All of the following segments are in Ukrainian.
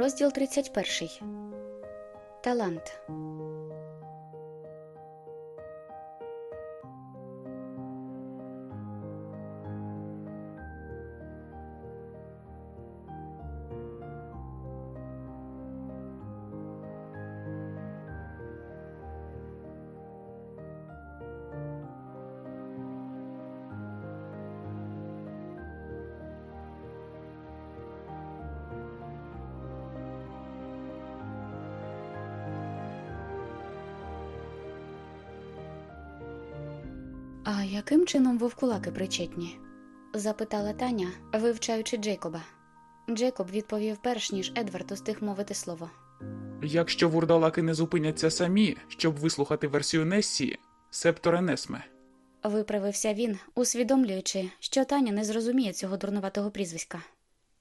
Розділ 31. Талант. А яким чином вовкулаки причетні? запитала Таня, вивчаючи Джейкоба. Джейкоб відповів перш ніж Едвард устиг мовити слово. Якщо вурдалаки не зупиняться самі, щоб вислухати версію Нессі, септоре Несме. Виправився він, усвідомлюючи, що Таня не зрозуміє цього дурнуватого прізвиська.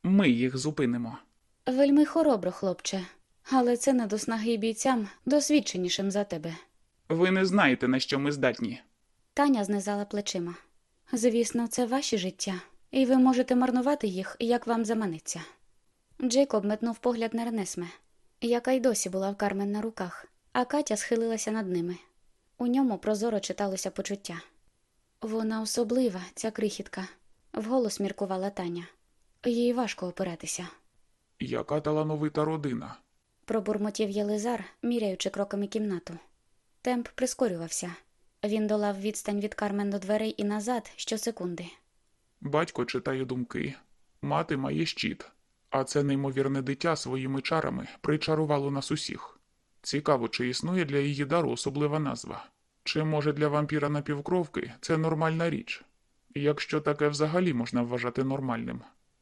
Ми їх зупинимо. Вельми хоробро, хлопче, але це не до снаги бійцям досвідченішим за тебе. Ви не знаєте, на що ми здатні. Таня знизала плечима. Звісно, це ваші життя, і ви можете марнувати їх, як вам заманеться. Джейкоб метнув погляд на Ренесме, яка й досі була в Кармен на руках, а Катя схилилася над ними. У ньому прозоро читалося почуття. Вона особлива, ця крихітка, вголос міркувала Таня. Їй важко опиратися. Яка талановита родина. Пробурмотів Єлизар, міряючи кроками кімнату. Темп прискорювався. Він долав відстань від Кармен до дверей і назад щосекунди. Батько читає думки, мати має щит, а це неймовірне дитя своїми чарами причарувало нас усіх. Цікаво, чи існує для її дару особлива назва. Чи може для вампіра напівкровки це нормальна річ? Якщо таке взагалі можна вважати нормальним.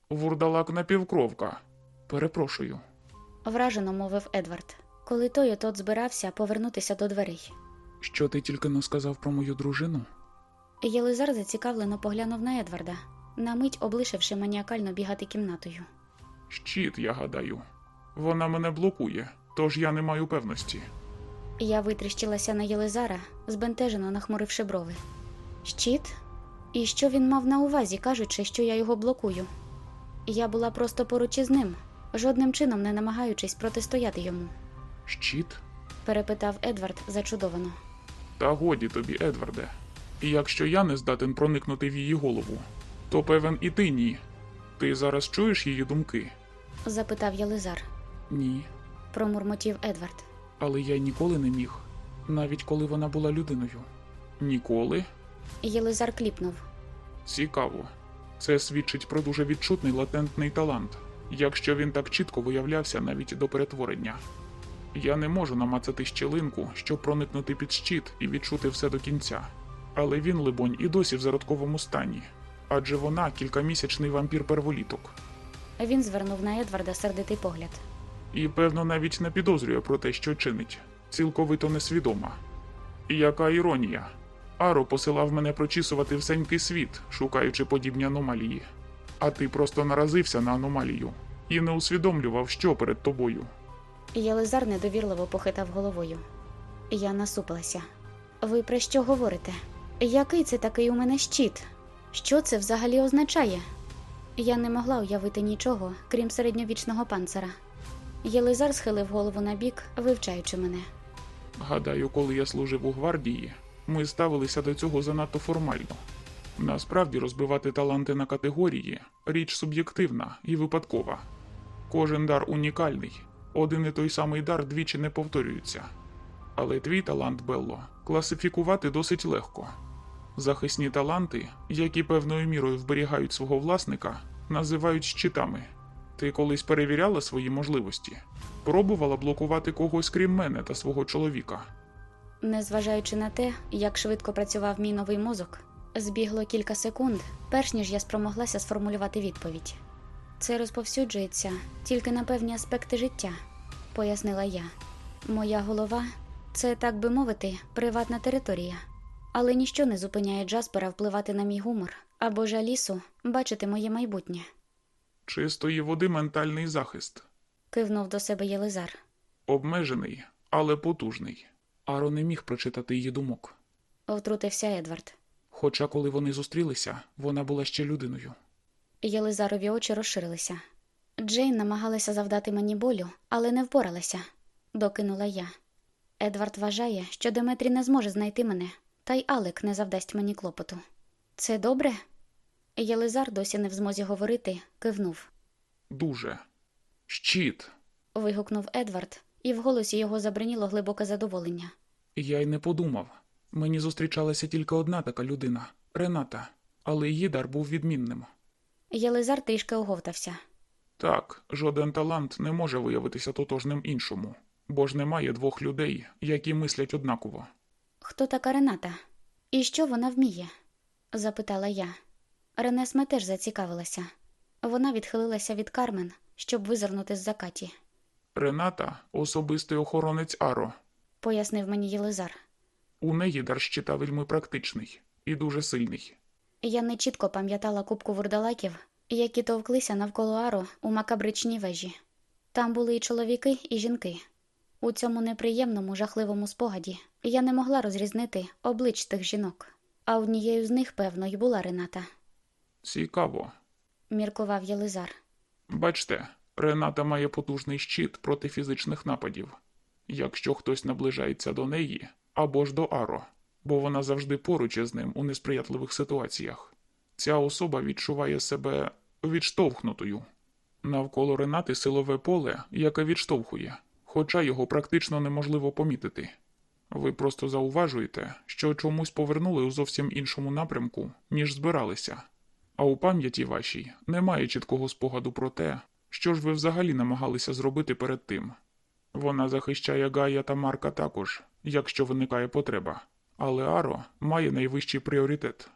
Вурдалак напівкровка. Перепрошую. Вражено мовив Едвард, коли той отот збирався повернутися до дверей. Що ти тільки не сказав про мою дружину? Єлизар зацікавлено поглянув на Едварда, на мить облишивши маніакально бігати кімнатою. Щит, я гадаю. Вона мене блокує, тож я не маю певності. Я витріщилася на Єлизара, збентежено нахмуривши брови. Щит? І що він мав на увазі, кажучи, що я його блокую? Я була просто поруч із ним, жодним чином не намагаючись протистояти йому, Щит? перепитав Едвард зачудовано. Та годі тобі, Едварде. І якщо я не здатен проникнути в її голову, то певен і ти ні. Ти зараз чуєш її думки? запитав Єлизар. Ні. Промурмотів Едвард. Але я ніколи не міг, навіть коли вона була людиною. Ніколи? Єлизар кліпнув. Цікаво. Це свідчить про дуже відчутний латентний талант, якщо він так чітко виявлявся навіть до перетворення. Я не можу намацати щілинку, щоб проникнути під щит і відчути все до кінця. Але він, либонь, і досі в зародковому стані, адже вона кількамісячний вампір перволіток, Він звернув на Едварда сердитий погляд. і, певно, навіть не підозрює про те, що чинить, цілковито несвідома. І яка іронія. Аро посилав мене прочісувати всенький світ, шукаючи подібні аномалії. А ти просто наразився на аномалію і не усвідомлював, що перед тобою. Єлизар недовірливо похитав головою. Я насупилася. Ви про що говорите? Який це такий у мене щит? Що це взагалі означає? Я не могла уявити нічого, крім середньовічного панцира. Єлизар схилив голову на бік, вивчаючи мене. Гадаю, коли я служив у гвардії, ми ставилися до цього занадто формально. Насправді розбивати таланти на категорії річ суб'єктивна і випадкова. Кожен дар унікальний, один і той самий дар двічі не повторюється. Але твій талант, Белло, класифікувати досить легко. Захисні таланти, які певною мірою вберігають свого власника, називають щитами. Ти колись перевіряла свої можливості? Пробувала блокувати когось крім мене та свого чоловіка. Незважаючи на те, як швидко працював мій новий мозок, збігло кілька секунд, перш ніж я спромоглася сформулювати відповідь. Це розповсюджується тільки на певні аспекти життя, пояснила я. Моя голова це, так би мовити, приватна територія. Але ніщо не зупиняє Джаспера впливати на мій гумор або ж Алісу бачити моє майбутнє. Чистої води ментальний захист. Кивнув до себе Єлизар. Обмежений, але потужний. Аро не міг прочитати її думок. Втрутився Едвард. Хоча, коли вони зустрілися, вона була ще людиною. Єлизарові очі розширилися. Джейн намагалася завдати мені болю, але не впоралася, докинула я. Едвард вважає, що Деметрі не зможе знайти мене, та й Алек не завдасть мені клопоту. Це добре? Єлизар досі не в змозі говорити, кивнув. Дуже. Щит. Вигукнув Едвард, і в голосі його забриніло глибоке задоволення. Я й не подумав. Мені зустрічалася тільки одна така людина Рената, але її дар був відмінним. Єлизар трішки оговтався. Так, жоден талант не може виявитися тотожним іншому, бо ж немає двох людей, які мислять однаково. Хто така Рената? І що вона вміє? запитала я. Ренесме теж зацікавилася. Вона відхилилася від Кармен, щоб визирнути з закаті, Рената особистий охоронець Аро. пояснив мені Єлизар. У неї дар щита вельми практичний і дуже сильний. Я не чітко пам'ятала кубку вурдалаків, які товклися навколо Аро у макабричній вежі. Там були і чоловіки, і жінки. У цьому неприємному, жахливому спогаді я не могла розрізнити облич тих жінок, а однією з них, певно, й була Рената, Цікаво. міркував Єлизар. Бачте, Рената має потужний щит проти фізичних нападів, якщо хтось наближається до неї або ж до Аро, бо вона завжди поруч із ним у несприятливих ситуаціях. Ця особа відчуває себе відштовхнутою. Навколо Ренати силове поле, яке відштовхує, хоча його практично неможливо помітити. Ви просто зауважуєте, що чомусь повернули у зовсім іншому напрямку, ніж збиралися. А у пам'яті вашій немає чіткого спогаду про те, що ж ви взагалі намагалися зробити перед тим. Вона захищає Гая та Марка також, якщо виникає потреба, але Аро має найвищий пріоритет.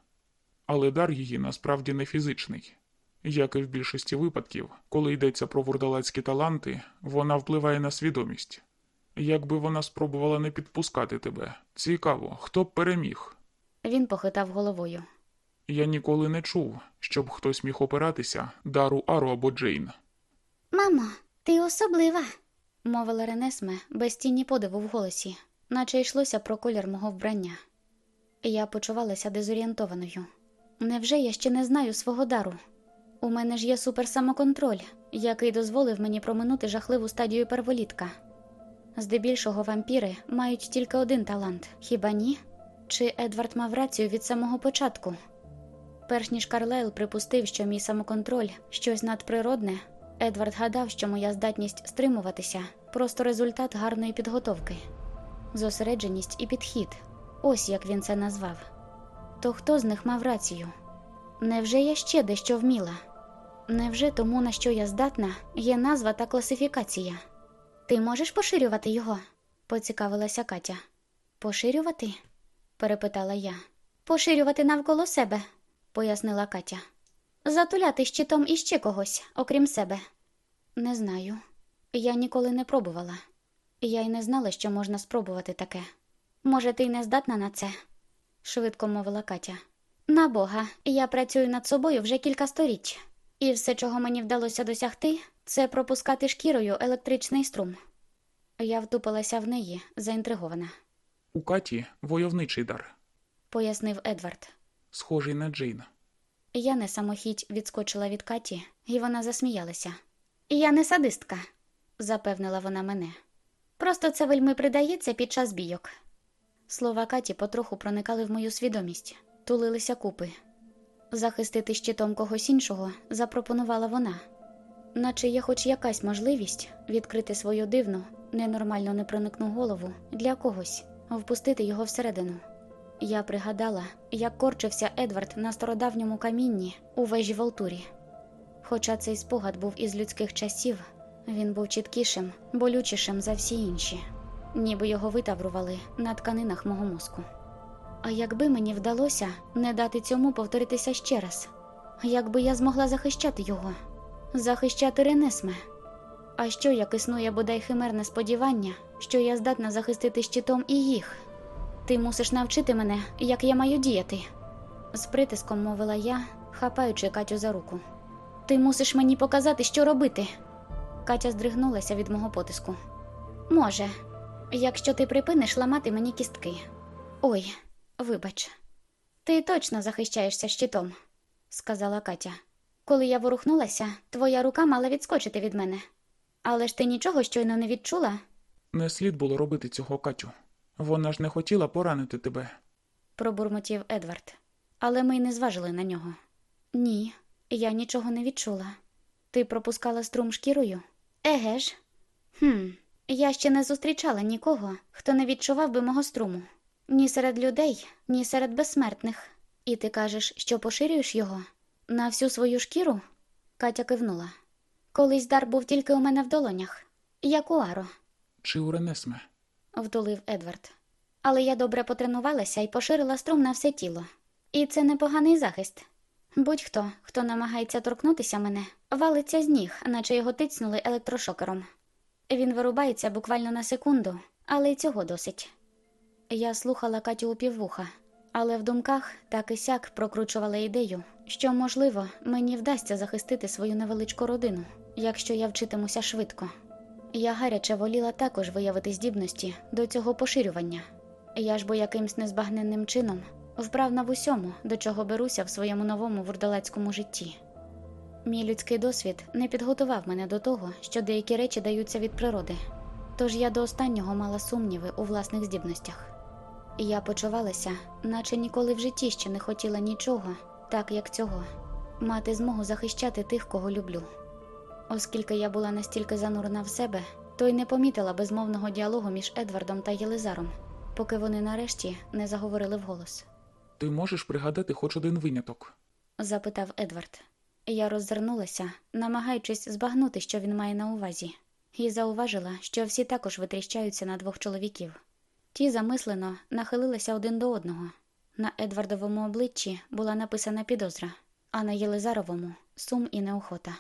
Але дар її насправді не фізичний. Як і в більшості випадків, коли йдеться про вурдалацькі таланти, вона впливає на свідомість. Якби вона спробувала не підпускати тебе, цікаво, хто б переміг. Він похитав головою. Я ніколи не чув, щоб хтось міг опиратися дару Ару або Джейн. Мамо, ти особлива, мовила Ренесме без тіні подиву в голосі, наче йшлося про колір мого вбрання. Я почувалася дезорієнтованою. Невже я ще не знаю свого дару? У мене ж є суперсамоконтроль, який дозволив мені проминути жахливу стадію перволітка. Здебільшого вампіри мають тільки один талант, хіба ні? Чи Едвард мав рацію від самого початку? Перш ніж Карлайл припустив, що мій самоконтроль щось надприродне, Едвард гадав, що моя здатність стримуватися просто результат гарної підготовки, зосередженість і підхід. Ось як він це назвав. То хто з них мав рацію? Невже я ще дещо вміла? Невже тому, на що я здатна, є назва та класифікація? Ти можеш поширювати його? поцікавилася Катя. Поширювати? перепитала я. Поширювати навколо себе, пояснила Катя. Затуляти щитом іще когось, окрім себе. Не знаю. Я ніколи не пробувала. Я й не знала, що можна спробувати таке. Може, ти й не здатна на це? Швидко мовила Катя. На Бога, я працюю над собою вже кілька сторіч, і все, чого мені вдалося досягти, це пропускати шкірою електричний струм. Я втупилася в неї, заінтригована, У Каті войовничий дар, пояснив Едвард. схожий на Джейн. Я не самохідь відскочила від Каті, і вона засміялася. Я не садистка, запевнила вона мене. Просто це вельми придається під час бійок. Слова Каті потроху проникали в мою свідомість, тулилися купи. Захистити щитом когось іншого запропонувала вона, наче є хоч якась можливість відкрити свою дивну, ненормально непроникну голову для когось, впустити його всередину. Я пригадала, як корчився Едвард на стародавньому камінні у вежі Волтурі. Хоча цей спогад був із людських часів, він був чіткішим, болючішим за всі інші, ніби його витаврували на тканинах мого мозку. А якби мені вдалося не дати цьому повторитися ще раз, якби я змогла захищати його, захищати Ренесме, А що як існує бодай химерне сподівання, що я здатна захистити щитом і їх? Ти мусиш навчити мене, як я маю діяти. З притиском мовила я, хапаючи Катю за руку. Ти мусиш мені показати, що робити. Катя здригнулася від мого потиску. Може, якщо ти припиниш ламати мені кістки. Ой, вибач. Ти точно захищаєшся щитом, сказала Катя. Коли я ворухнулася, твоя рука мала відскочити від мене. Але ж ти нічого щойно не відчула? Не слід було робити цього, Катю. Вона ж не хотіла поранити тебе. пробурмотів Едвард. Але ми й не зважили на нього. Ні, я нічого не відчула. Ти пропускала струм шкірою? Еге ж. Хм, я ще не зустрічала нікого, хто не відчував би мого струму. Ні серед людей, ні серед безсмертних. І ти кажеш, що поширюєш його? На всю свою шкіру? Катя кивнула. Колись дар був тільки у мене в долонях, як у Аро, Чи у Ренесме? втулив Едвард. Але я добре потренувалася і поширила струм на все тіло. І це непоганий захист. Будь-хто, хто намагається торкнутися мене, валиться з ніг, наче його тицнули електрошокером. Він вирубається буквально на секунду, але й цього досить. Я слухала Катю у піввуха, але в думках так і сяк прокручувала ідею, що, можливо, мені вдасться захистити свою невеличку родину, якщо я вчитимуся швидко. Я гаряче воліла також виявити здібності до цього поширювання. Я ж бо якимсь незбагненним чином вправна в усьому, до чого беруся в своєму новому вурдалацькому житті. Мій людський досвід не підготував мене до того, що деякі речі даються від природи, тож я до останнього мала сумніви у власних здібностях. Я почувалася, наче ніколи в житті ще не хотіла нічого, так як цього, мати змогу захищати тих, кого люблю. Оскільки я була настільки занурена в себе, то й не помітила безмовного діалогу між Едвардом та Єлизаром, поки вони нарешті не заговорили вголос. Ти можеш пригадати хоч один виняток. запитав Едвард. Я роззирнулася, намагаючись збагнути, що він має на увазі, і зауважила, що всі також витріщаються на двох чоловіків. Ті замислено нахилилися один до одного. На Едвардовому обличчі була написана підозра, а на Єлизаровому сум і неохота.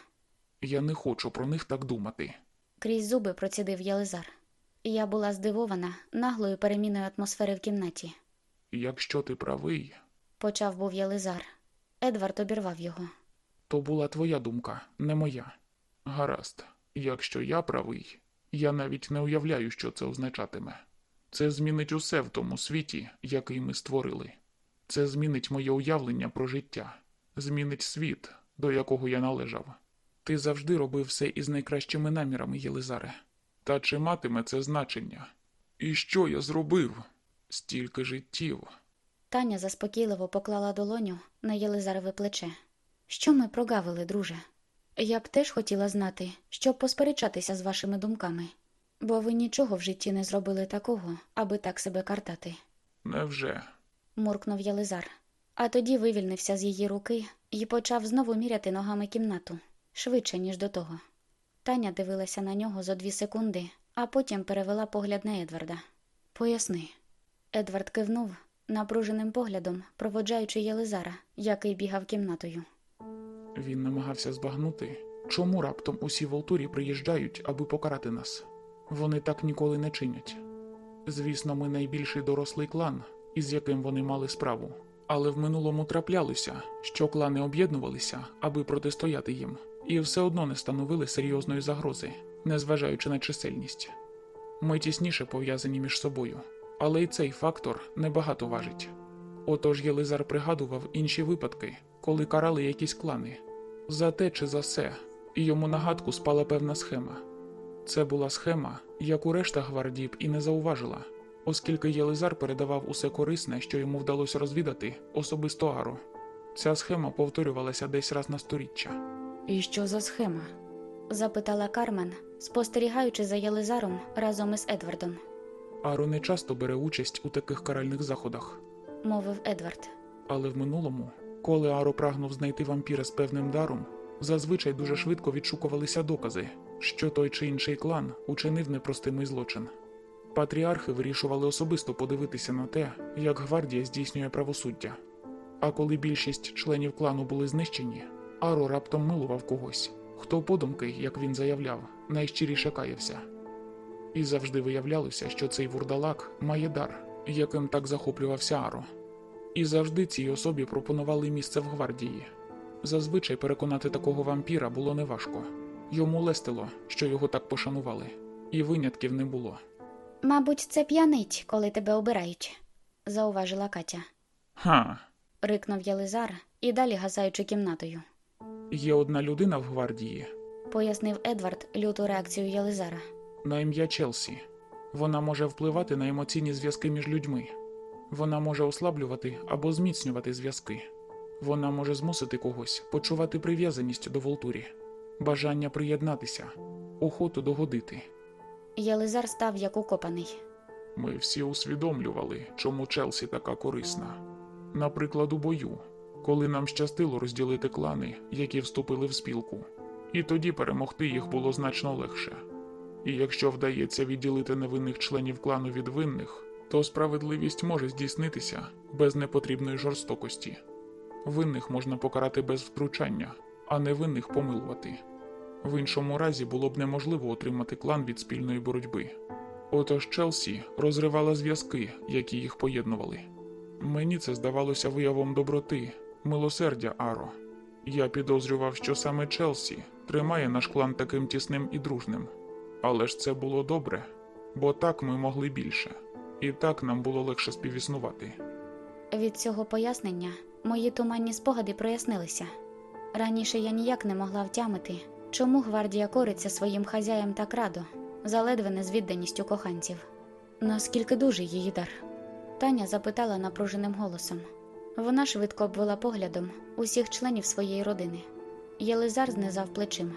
Я не хочу про них так думати. Крізь зуби процідив Єлизар. Я була здивована наглою переміною атмосфери в кімнаті. Якщо ти правий, Почав був Єлизар. Едвард обірвав його. То була твоя думка, не моя. Гаразд, якщо я правий, я навіть не уявляю, що це означатиме. Це змінить усе в тому світі, який ми створили. Це змінить моє уявлення про життя, змінить світ, до якого я належав. Ти завжди робив все із найкращими намірами, Єлизаре. Та чи матиме це значення? І що я зробив? Стільки життів. Таня заспокійливо поклала долоню на Єлизарове плече. Що ми прогавили, друже? Я б теж хотіла знати, щоб посперечатися з вашими думками, бо ви нічого в житті не зробили такого, аби так себе картати, Невже? муркнув Єлизар. А тоді вивільнився з її руки і почав знову міряти ногами кімнату швидше, ніж до того. Таня дивилася на нього за дві секунди, а потім перевела погляд на Едварда. Поясни. Едвард кивнув напруженим поглядом, проводжаючи Єлизара, який бігав кімнатою. Він намагався збагнути, чому раптом усі волтурі приїжджають, аби покарати нас. Вони так ніколи не чинять. Звісно, ми найбільший дорослий клан, із яким вони мали справу. Але в минулому траплялося, що клани об'єднувалися, аби протистояти їм, і все одно не становили серйозної загрози, незважаючи на чисельність. Ми тісніше пов'язані між собою, але й цей фактор небагато важить. Отож Єлизар пригадував інші випадки, коли карали якісь клани. За те чи за все, і йому на гадку спала певна схема. Це була схема, яку решта гвардії б і не зауважила, оскільки Єлизар передавав усе корисне, що йому вдалося розвідати, особисто Ару. Ця схема повторювалася десь раз на сторіччя. І що за схема? запитала Кармен, спостерігаючи за Єлизаром разом із Едвардом, Ару не часто бере участь у таких каральних заходах, мовив Едвард. але в минулому, коли Аро прагнув знайти вампіра з певним даром, зазвичай дуже швидко відшукувалися докази, що той чи інший клан учинив непростимий злочин. Патріархи вирішували особисто подивитися на те, як гвардія здійснює правосуддя. А коли більшість членів клану були знищені, Аро раптом милував когось, хто подумки, як він заявляв, найщиріше каявся. І завжди виявлялося, що цей вурдалак має дар, яким так захоплювався Аро. І завжди цій особі пропонували місце в гвардії. Зазвичай переконати такого вампіра було неважко. Йому лестило, що його так пошанували, і винятків не було. Мабуть, це п'янить, коли тебе обирають, зауважила Катя. Ха, Рикнув Єлизар і далі газаючи кімнатою. є одна людина в гвардії Пояснив Едвард люту реакцію Єлизара. на ім'я Челсі. Вона може впливати на емоційні зв'язки між людьми. Вона може ослаблювати або зміцнювати зв'язки. Вона може змусити когось почувати прив'язаність до Волтурі, бажання приєднатися, охоту догодити. Єлизар став як укопаний. Ми всі усвідомлювали, чому Челсі така корисна. Наприклад, у бою, коли нам щастило розділити клани, які вступили в спілку, і тоді перемогти їх було значно легше. І якщо вдається відділити невинних членів клану від винних, то справедливість може здійснитися без непотрібної жорстокості. Винних можна покарати без втручання, а невинних помилувати. В іншому разі було б неможливо отримати клан від спільної боротьби. Отож Челсі розривала зв'язки, які їх поєднували. Мені це здавалося виявом доброти, милосердя Аро. Я підозрював, що саме Челсі тримає наш клан таким тісним і дружним. Але ж це було добре, бо так ми могли більше, і так нам було легше співіснувати. Від цього пояснення мої туманні спогади прояснилися. Раніше я ніяк не могла втямити, чому гвардія кориться своїм хазяям так радо, заледве не з відданістю коханців. Наскільки дужий її дар? Таня запитала напруженим голосом. Вона швидко обвела поглядом усіх членів своєї родини. Єлизар знизав плечима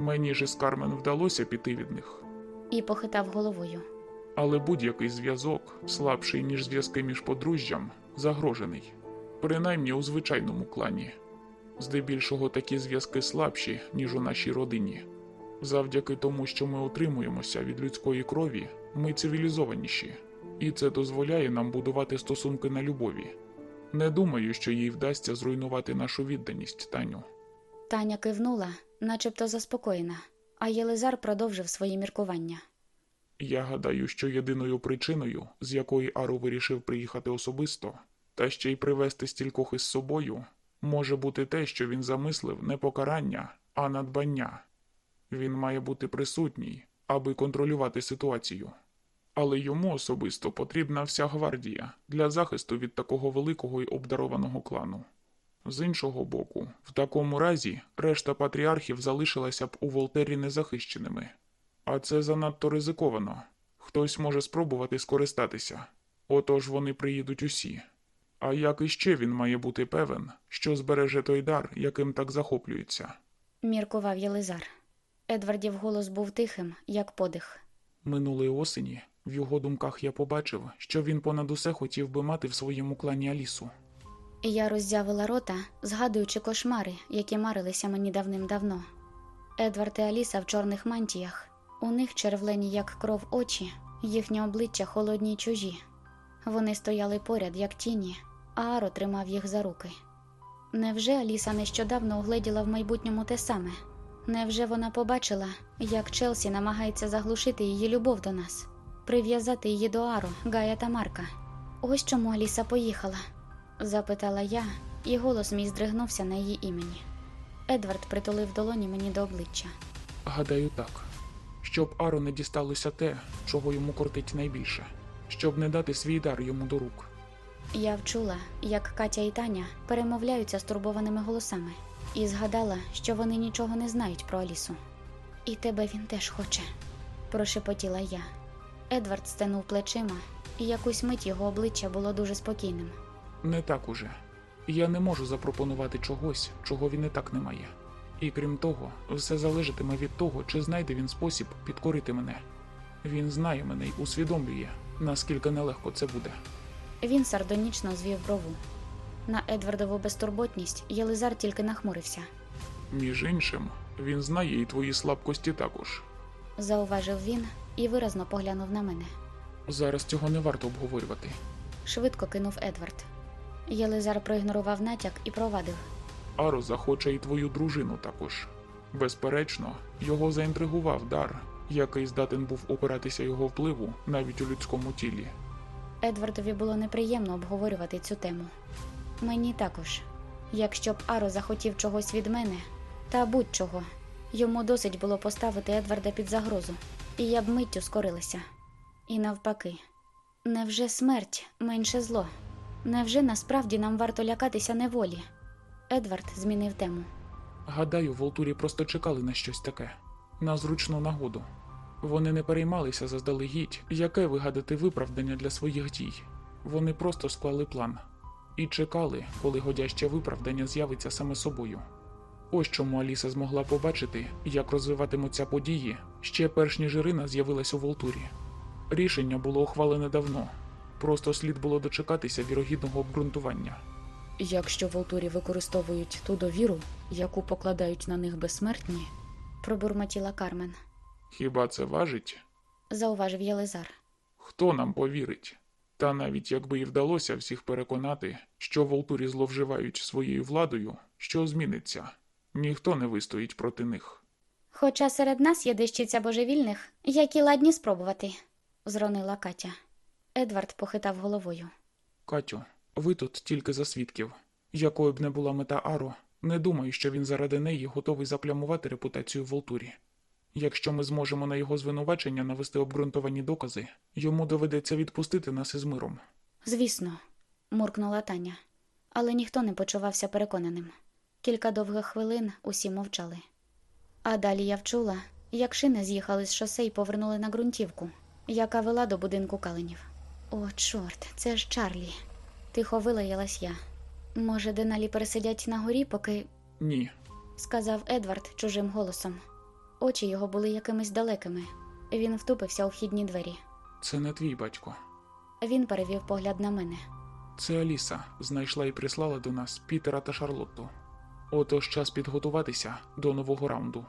Мені ж із Кармен вдалося піти від них, і похитав головою. Але будь-який зв'язок, слабший ніж зв'язки між подружжям, загрожений, принаймні у звичайному клані. Здебільшого такі зв'язки слабші, ніж у нашій родині. Завдяки тому, що ми утримуємося від людської крові, ми цивілізованіші, і це дозволяє нам будувати стосунки на любові. Не думаю, що їй вдасться зруйнувати нашу відданість, Таню. Таня кивнула, начебто заспокоєна, а Єлизар продовжив свої міркування. Я гадаю, що єдиною причиною, з якої Ару вирішив приїхати особисто, та ще й привезти стількох із собою, може бути те, що він замислив не покарання, а надбання. Він має бути присутній, аби контролювати ситуацію. Але йому особисто потрібна вся гвардія для захисту від такого великого і обдарованого клану. З іншого боку, в такому разі решта патріархів залишилася б у Волтері незахищеними. А це занадто ризиковано. Хтось може спробувати скористатися. Отож вони приїдуть усі. А як іще він має бути певен, що збереже той дар, яким так захоплюється? Міркував Єлизар. Едвардів голос був тихим, як подих. Минулої осені в його думках я побачив, що він понад усе хотів би мати в своєму клані Алісу. Я роззявила рота, згадуючи кошмари, які марилися мені давним-давно. Едвард і Аліса в чорних мантіях. У них червлені, як кров очі, їхні обличчя холодні й чужі. Вони стояли поряд, як тіні, а Аро тримав їх за руки. Невже Аліса нещодавно угледіла в майбутньому те саме? Невже вона побачила, як Челсі намагається заглушити її любов до нас, прив'язати її до Аро, Гая та Марка? Ось чому Аліса поїхала запитала я, і голос мій здригнувся на її імені. Едвард притулив долоні мені до обличчя. Гадаю так, щоб Ару не дісталося те, чого йому кортить найбільше, щоб не дати свій дар йому до рук. Я вчула, як Катя і Таня перемовляються стурбованими голосами, і згадала, що вони нічого не знають про Алісу. І тебе він теж хоче, прошепотіла я. Едвард стенув плечима, і якусь мить його обличчя було дуже спокійним. Не так уже. Я не можу запропонувати чогось, чого він і так не має. І крім того, все залежатиме від того, чи знайде він спосіб підкорити мене. Він знає мене й усвідомлює, наскільки нелегко це буде. Він сардонічно звів брову. На Едвардову безтурботність Єлизар тільки нахмурився. Між іншим, він знає і твої слабкості також. Зауважив він і виразно поглянув на мене. Зараз цього не варто обговорювати. Швидко кинув Едвард. Єлизар проігнорував натяк і провадив. Аро захоче і твою дружину також. Безперечно, його заінтригував дар, який здатен був опиратися його впливу навіть у людському тілі. Едвардові було неприємно обговорювати цю тему. Мені також. Якщо б Аро захотів чогось від мене, та будь-чого, йому досить було поставити Едварда під загрозу, і я б миттю скорилася. І навпаки, невже смерть менше зло? Невже насправді нам варто лякатися неволі? Едвард змінив тему. Гадаю, Волтурі просто чекали на щось таке, на зручну нагоду. Вони не переймалися заздалегідь, яке вигадати виправдання для своїх дій. Вони просто склали план і чекали, коли годяще виправдання з'явиться саме собою. Ось чому Аліса змогла побачити, як розвиватимуться події ще перш ніж Ірина з'явилась у Волтурі. Рішення було ухвалене давно, просто слід було дочекатися вірогідного обґрунтування. Якщо Волтурі використовують ту довіру, яку покладають на них безсмертні, пробурмотіла Кармен, Хіба це важить? зауважив Єлизар. Хто нам повірить? Та навіть якби і вдалося всіх переконати, що Волтурі зловживають своєю владою, що зміниться, ніхто не вистоїть проти них. Хоча серед нас є дещиця божевільних, які ладні спробувати, зронила Катя. Едвард похитав головою. Катю, ви тут тільки за свідків. Якою б не була мета Аро, не думаю, що він заради неї готовий заплямувати репутацію Волтурі. Якщо ми зможемо на його звинувачення навести обґрунтовані докази, йому доведеться відпустити нас із миром. Звісно, муркнула Таня, але ніхто не почувався переконаним. Кілька довгих хвилин усі мовчали. А далі я вчула, як шини з'їхали з шосе і повернули на ґрунтівку, яка вела до будинку каленів. О, чорт, це ж Чарлі. Тихо вилаялась я. Може, Деналі пересидять на горі, поки Ні, сказав Едвард чужим голосом. Очі його були якимись далекими. Він втупився у вхідні двері. це не твій батько. Він перевів погляд на мене. Це Аліса знайшла і прислала до нас Пітера та Шарлотту. Отож час підготуватися до нового раунду.